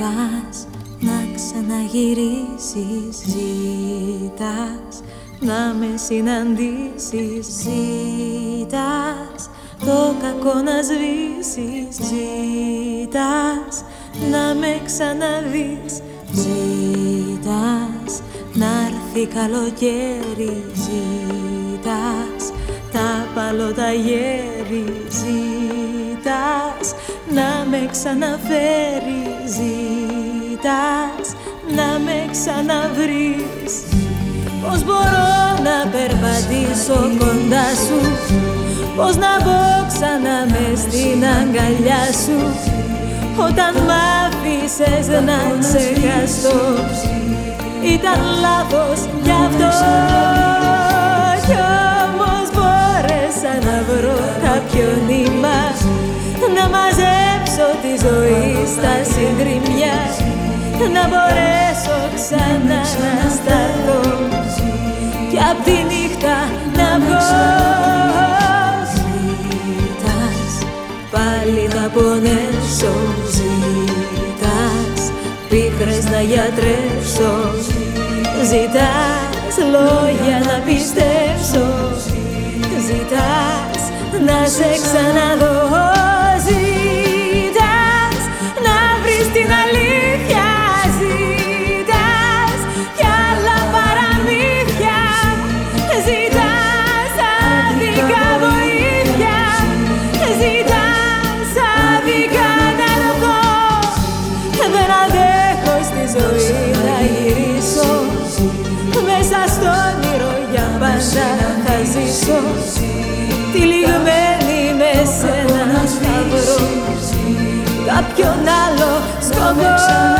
Ζητάς να ξαναγυρίσεις Ζητάς να με συναντήσεις Ζητάς το κακό να σβήσεις Ζητάς να με ξαναδείς Ζητάς να έρθει καλοκαίρι Ζητάς τα παλώτα γέρι Ζητάς να με ξαναφέρεις Ζητάς να με ξαναβρεις. Πώς μπορώ να περπατήσω κοντά σου Πώς να μπω ξανά μες στην αγκαλιά σου. Όταν μ' άφησες να ξεχαστώ Ήταν λάθος γι' αυτό. Κι όμως μπόρεσα να βρω κάποιο στα συντριμμιά Να μπορέσω ξανά να σταθώ. Κι απ' τη νύχτα να βγω. Πάλι να πονέσω. Ζητάς πίκρες να γιατρέψω. Ζητάς λόγια να πιστέψω. Ζητάς να σε ξαναδώ θα ζήσω. Τυλιγμένη με σένα θα βρω. Κάποιον άλλο στον κόσμο